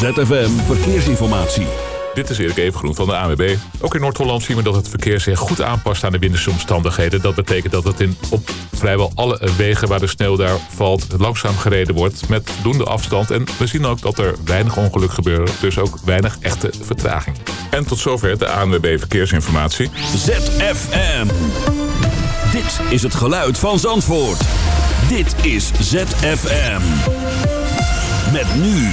ZFM Verkeersinformatie. Dit is Erik Evengroen van de AWB. Ook in Noord-Holland zien we dat het verkeer zich goed aanpast aan de winterse omstandigheden. Dat betekent dat het in, op vrijwel alle wegen waar de sneeuw daar valt langzaam gereden wordt met voldoende afstand. En we zien ook dat er weinig ongeluk gebeuren, dus ook weinig echte vertraging. En tot zover de ANWB Verkeersinformatie. ZFM. Dit is het geluid van Zandvoort. Dit is ZFM. Met nu.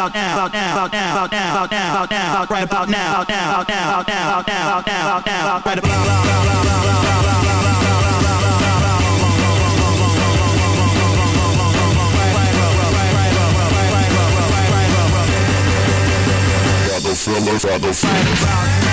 About now, about now, about now, about now, about now, about now, about now, right about now, about now, about now, about now, about now, about now, about now, about right about now. Funk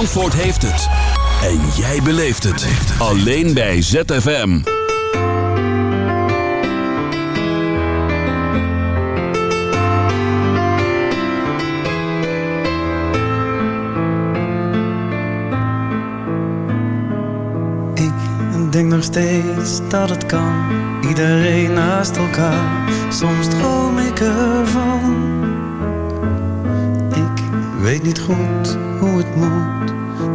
Antwoord heeft het. En jij beleeft het. Alleen bij ZFM. Ik denk nog steeds dat het kan. Iedereen naast elkaar. Soms droom ik ervan. Ik weet niet goed hoe het moet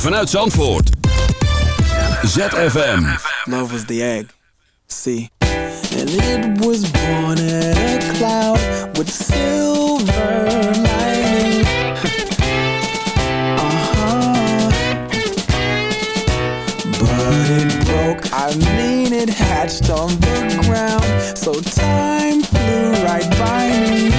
vanuit Zandvoort. ZFM. Love was the egg. See, and it was born in a cloud with silver lining. uh-huh. But it broke, I mean it hatched on the ground. So time flew right by me.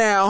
Now.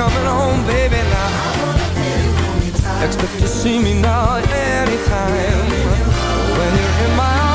coming home, baby, now. Expect to see me now anytime. When you're in my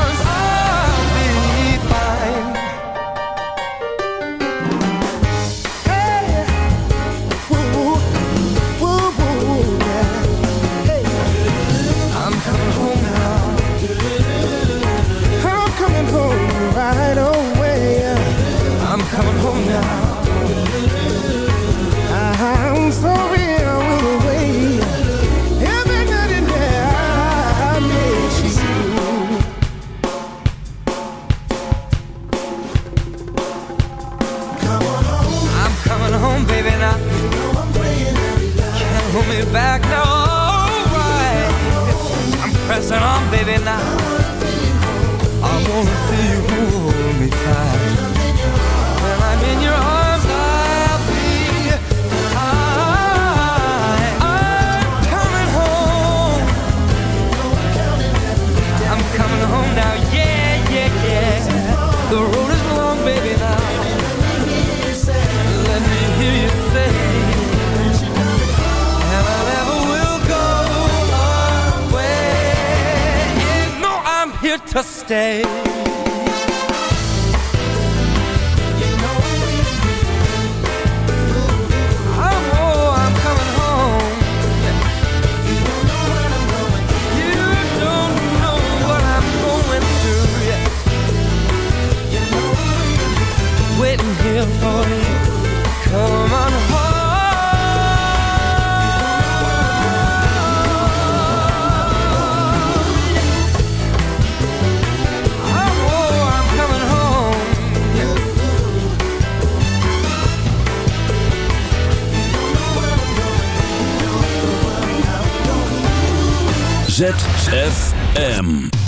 ZFM.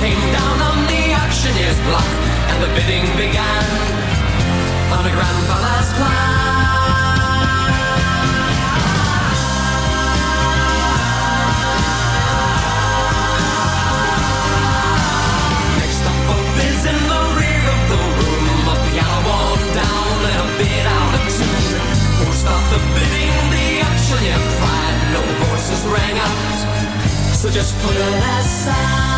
came down on the auctioneer's block, and the bidding began on a grandfather's plan. the bidding, the auctioneer cried, no voices rang out. So just put it aside.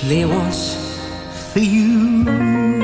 play once for you.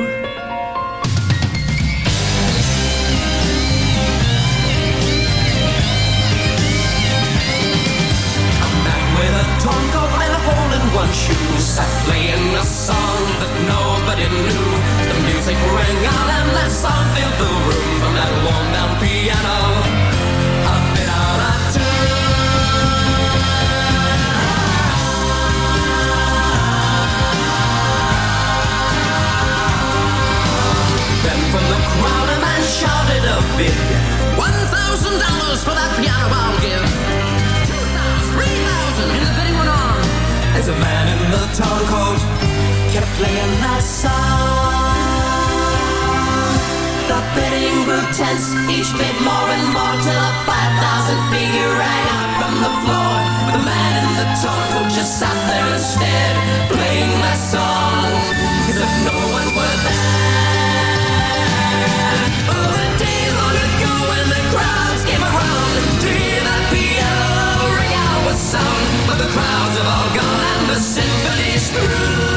The clouds have all gone and the symphony's through.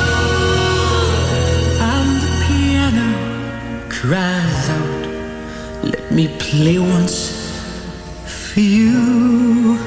And the piano cries out, let me play once for you.